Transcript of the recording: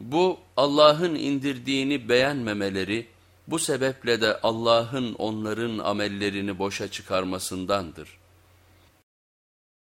Bu Allah'ın indirdiğini beğenmemeleri, bu sebeple de Allah'ın onların amellerini boşa çıkarmasındandır.